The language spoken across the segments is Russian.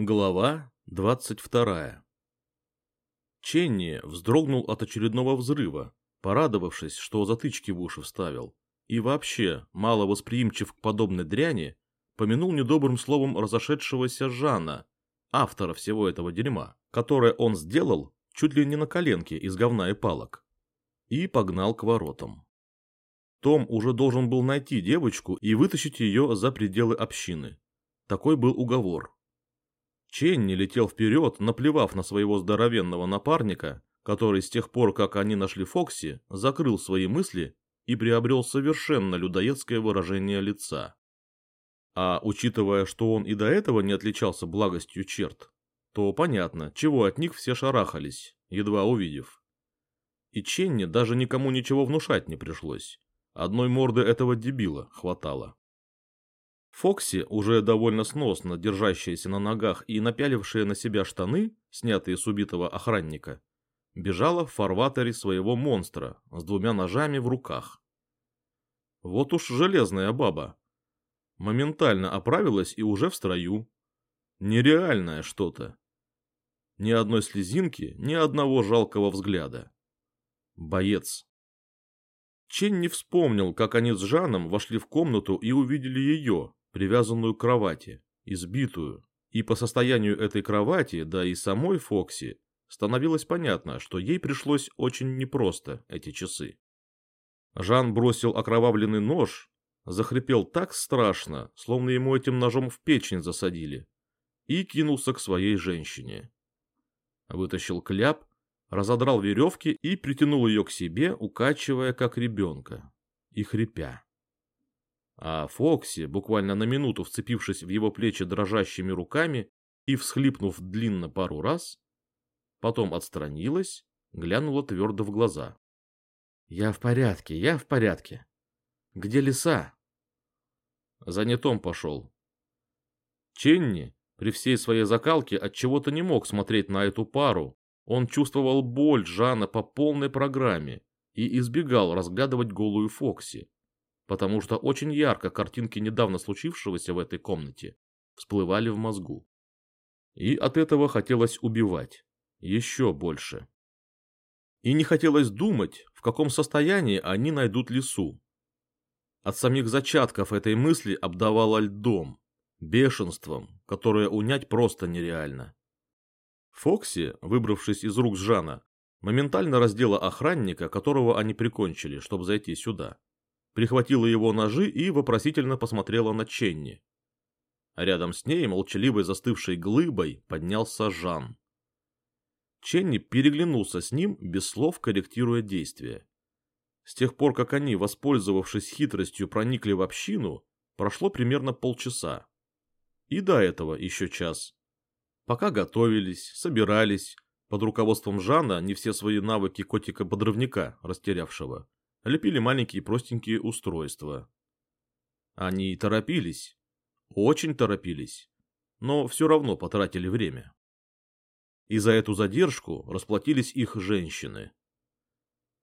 Глава двадцать вторая Ченни вздрогнул от очередного взрыва, порадовавшись, что затычки в уши вставил, и вообще, мало восприимчив к подобной дряни, помянул недобрым словом разошедшегося Жана, автора всего этого дерьма, которое он сделал чуть ли не на коленке из говна и палок, и погнал к воротам. Том уже должен был найти девочку и вытащить ее за пределы общины. Такой был уговор. Ченни летел вперед, наплевав на своего здоровенного напарника, который с тех пор, как они нашли Фокси, закрыл свои мысли и приобрел совершенно людоедское выражение лица. А учитывая, что он и до этого не отличался благостью черт, то понятно, чего от них все шарахались, едва увидев. И Ченни даже никому ничего внушать не пришлось. Одной морды этого дебила хватало. Фокси, уже довольно сносно держащаяся на ногах и напялившая на себя штаны, снятые с убитого охранника, бежала в фарватере своего монстра с двумя ножами в руках. Вот уж железная баба. Моментально оправилась и уже в строю. Нереальное что-то. Ни одной слезинки, ни одного жалкого взгляда. Боец. Чен не вспомнил, как они с Жаном вошли в комнату и увидели ее, привязанную к кровати, избитую, и по состоянию этой кровати, да и самой Фокси, становилось понятно, что ей пришлось очень непросто эти часы. Жан бросил окровавленный нож, захрипел так страшно, словно ему этим ножом в печень засадили, и кинулся к своей женщине. Вытащил кляп, разодрал веревки и притянул ее к себе, укачивая как ребенка и хрипя. А Фокси, буквально на минуту вцепившись в его плечи дрожащими руками и всхлипнув длинно пару раз, потом отстранилась, глянула твердо в глаза. «Я в порядке, я в порядке. Где лиса?» Занятом пошел. Ченни, при всей своей закалке, от чего то не мог смотреть на эту пару. Он чувствовал боль Жана по полной программе и избегал разглядывать голую Фокси потому что очень ярко картинки недавно случившегося в этой комнате всплывали в мозгу. И от этого хотелось убивать. Еще больше. И не хотелось думать, в каком состоянии они найдут лесу. От самих зачатков этой мысли обдавало льдом, бешенством, которое унять просто нереально. Фокси, выбравшись из рук Жана, моментально раздела охранника, которого они прикончили, чтобы зайти сюда прихватила его ножи и вопросительно посмотрела на Ченни. Рядом с ней, молчаливой застывшей глыбой, поднялся Жан. Ченни переглянулся с ним, без слов корректируя действия. С тех пор, как они, воспользовавшись хитростью, проникли в общину, прошло примерно полчаса. И до этого еще час. Пока готовились, собирались, под руководством Жана не все свои навыки котика-подрывника, растерявшего, лепили маленькие простенькие устройства. Они торопились, очень торопились, но все равно потратили время. И за эту задержку расплатились их женщины.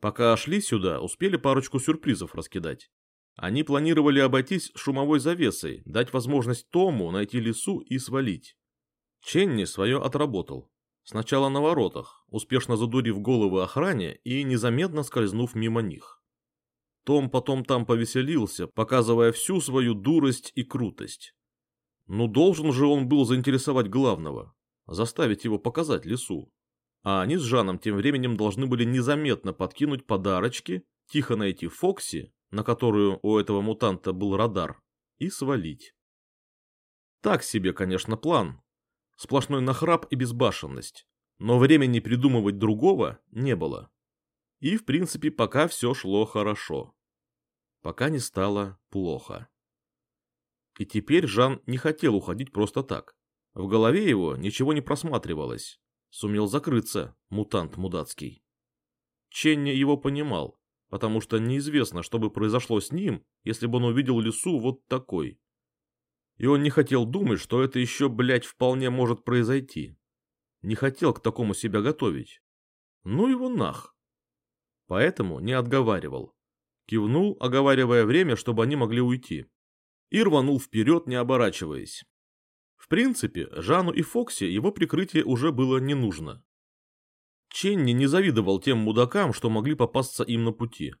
Пока шли сюда, успели парочку сюрпризов раскидать. Они планировали обойтись шумовой завесой, дать возможность Тому найти лесу и свалить. Ченни свое отработал. Сначала на воротах, успешно задурив головы охране и незаметно скользнув мимо них. Том потом там повеселился, показывая всю свою дурость и крутость. Ну должен же он был заинтересовать главного, заставить его показать лесу. А они с Жаном тем временем должны были незаметно подкинуть подарочки, тихо найти Фокси, на которую у этого мутанта был радар, и свалить. Так себе, конечно, план. Сплошной нахрап и безбашенность. Но времени придумывать другого не было. И, в принципе, пока все шло хорошо. Пока не стало плохо. И теперь Жан не хотел уходить просто так. В голове его ничего не просматривалось. Сумел закрыться, мутант мудацкий. Ченни его понимал, потому что неизвестно, что бы произошло с ним, если бы он увидел лесу вот такой. И он не хотел думать, что это еще, блядь, вполне может произойти. Не хотел к такому себя готовить. Ну его нах. Поэтому не отговаривал. Кивнул, оговаривая время, чтобы они могли уйти. И рванул вперед, не оборачиваясь. В принципе, Жану и Фокси его прикрытие уже было не нужно. Ченни не завидовал тем мудакам, что могли попасться им на пути.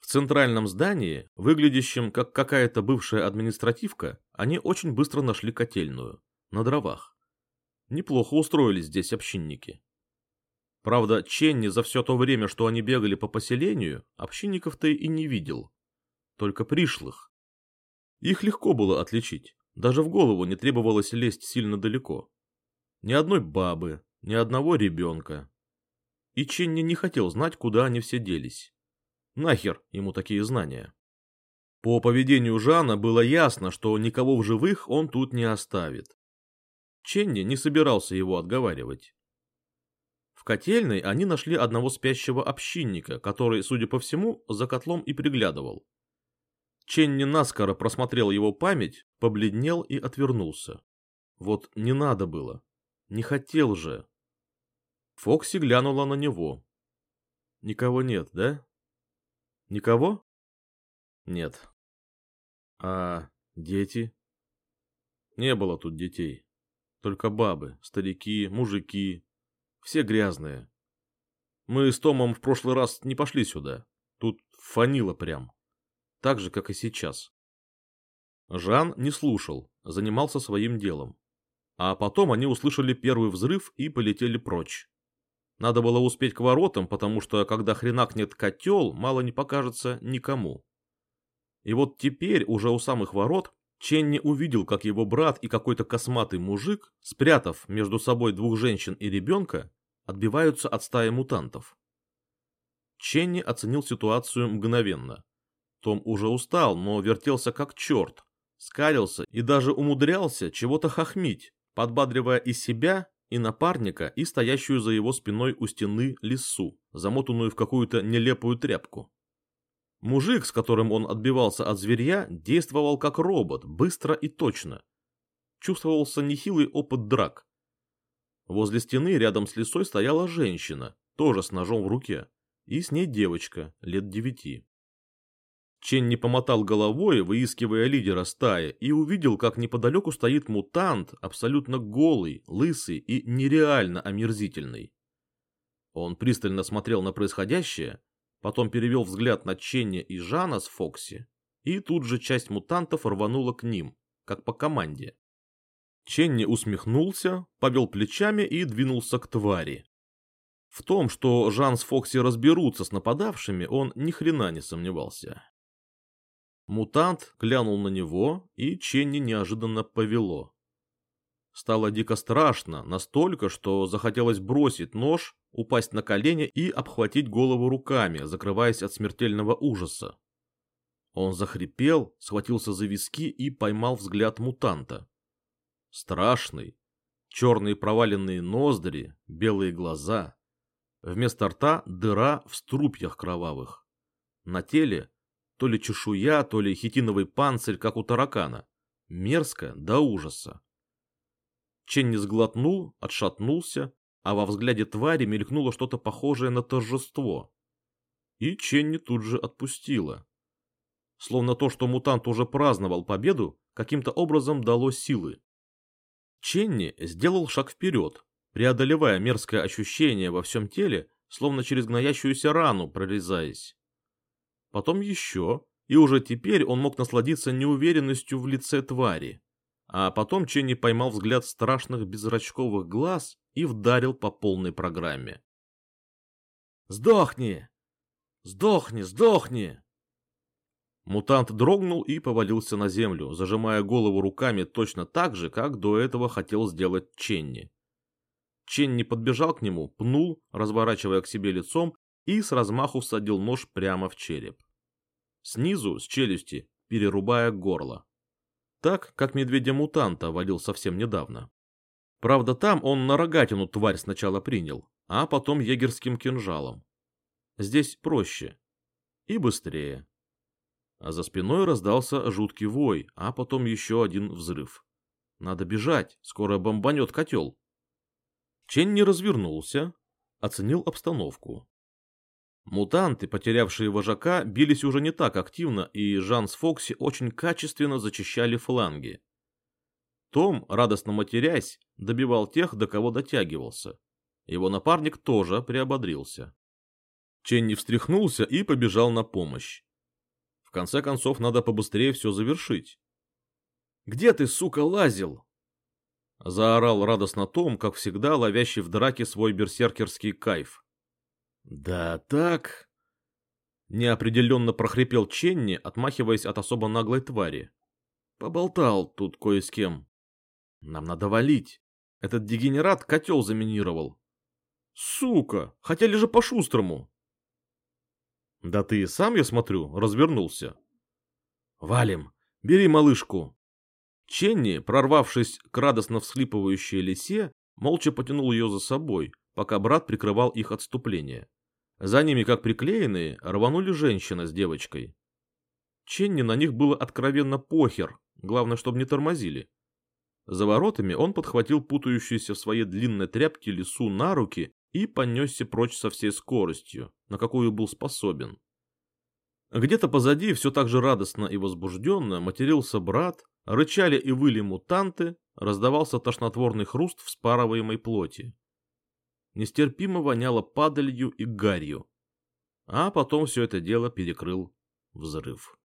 В центральном здании, выглядящем как какая-то бывшая административка, они очень быстро нашли котельную. На дровах. Неплохо устроились здесь общинники. Правда, Ченни за все то время, что они бегали по поселению, общинников-то и не видел. Только пришлых. Их легко было отличить. Даже в голову не требовалось лезть сильно далеко. Ни одной бабы, ни одного ребенка. И Ченни не хотел знать, куда они все делись. Нахер ему такие знания. По поведению Жана было ясно, что никого в живых он тут не оставит. Ченни не собирался его отговаривать. В котельной они нашли одного спящего общинника, который, судя по всему, за котлом и приглядывал. Ченни наскоро просмотрел его память, побледнел и отвернулся. Вот не надо было. Не хотел же. Фокси глянула на него. Никого нет, да? Никого? Нет. А дети? Не было тут детей. Только бабы, старики, мужики, все грязные. Мы с Томом в прошлый раз не пошли сюда. Тут фанило прям. Так же, как и сейчас. Жан не слушал, занимался своим делом. А потом они услышали первый взрыв и полетели прочь. Надо было успеть к воротам, потому что, когда хренакнет котел, мало не покажется никому. И вот теперь, уже у самых ворот, Ченни увидел, как его брат и какой-то косматый мужик, спрятав между собой двух женщин и ребенка, отбиваются от стаи мутантов. Ченни оценил ситуацию мгновенно. Том уже устал, но вертелся как черт, скалился и даже умудрялся чего-то хохмить, подбадривая и себя, и напарника, и стоящую за его спиной у стены лису, замотанную в какую-то нелепую тряпку. Мужик, с которым он отбивался от зверья, действовал как робот, быстро и точно. Чувствовался нехилый опыт драк. Возле стены рядом с лесой стояла женщина, тоже с ножом в руке, и с ней девочка, лет девяти. Чен не помотал головой, выискивая лидера стаи, и увидел, как неподалеку стоит мутант, абсолютно голый, лысый и нереально омерзительный. Он пристально смотрел на происходящее, потом перевел взгляд на Ченни и Жана с Фокси, и тут же часть мутантов рванула к ним, как по команде. Ченни усмехнулся, повел плечами и двинулся к твари. В том, что Жан с Фокси разберутся с нападавшими, он ни хрена не сомневался. Мутант глянул на него, и Ченни неожиданно повело. Стало дико страшно, настолько, что захотелось бросить нож, упасть на колени и обхватить голову руками, закрываясь от смертельного ужаса. Он захрипел, схватился за виски и поймал взгляд мутанта. Страшный, черные проваленные ноздри, белые глаза. Вместо рта дыра в струпьях кровавых. На теле то ли чешуя, то ли хитиновый панцирь, как у таракана. Мерзко до ужаса. Ченни сглотнул, отшатнулся, а во взгляде твари мелькнуло что-то похожее на торжество. И Ченни тут же отпустила. Словно то, что мутант уже праздновал победу, каким-то образом дало силы. Ченни сделал шаг вперед, преодолевая мерзкое ощущение во всем теле, словно через гноящуюся рану прорезаясь. Потом еще, и уже теперь он мог насладиться неуверенностью в лице твари. А потом Ченни поймал взгляд страшных беззрачковых глаз и вдарил по полной программе. «Сдохни! Сдохни! Сдохни!» Мутант дрогнул и повалился на землю, зажимая голову руками точно так же, как до этого хотел сделать Ченни. Ченни подбежал к нему, пнул, разворачивая к себе лицом, и с размаху всадил нож прямо в череп. Снизу, с челюсти, перерубая горло. Так, как медведя-мутанта валил совсем недавно. Правда, там он на рогатину тварь сначала принял, а потом егерским кинжалом. Здесь проще. И быстрее. А за спиной раздался жуткий вой, а потом еще один взрыв. Надо бежать, скоро бомбанет котел. Чен не развернулся, оценил обстановку. Мутанты, потерявшие вожака, бились уже не так активно, и Жан с Фокси очень качественно зачищали фланги. Том, радостно матерясь, добивал тех, до кого дотягивался. Его напарник тоже приободрился. Ченни встряхнулся и побежал на помощь. В конце концов, надо побыстрее все завершить. «Где ты, сука, лазил?» Заорал радостно Том, как всегда, ловящий в драке свой берсеркерский кайф. «Да так...» Неопределенно прохрипел Ченни, отмахиваясь от особо наглой твари. «Поболтал тут кое с кем. Нам надо валить. Этот дегенерат котел заминировал. Сука, хотели же по-шустрому. Да ты и сам, я смотрю, развернулся. Валим, бери малышку. Ченни, прорвавшись к радостно всхлипывающей лисе, молча потянул ее за собой, пока брат прикрывал их отступление. За ними, как приклеенные, рванули женщина с девочкой. Ченни на них было откровенно похер, главное, чтобы не тормозили. За воротами он подхватил путающуюся в своей длинной тряпке лису на руки и понесся прочь со всей скоростью, на какую был способен. Где-то позади, все так же радостно и возбужденно, матерился брат, рычали и выли мутанты, раздавался тошнотворный хруст вспарываемой плоти. Нестерпимо воняло падалью и гарью. А потом все это дело перекрыл взрыв.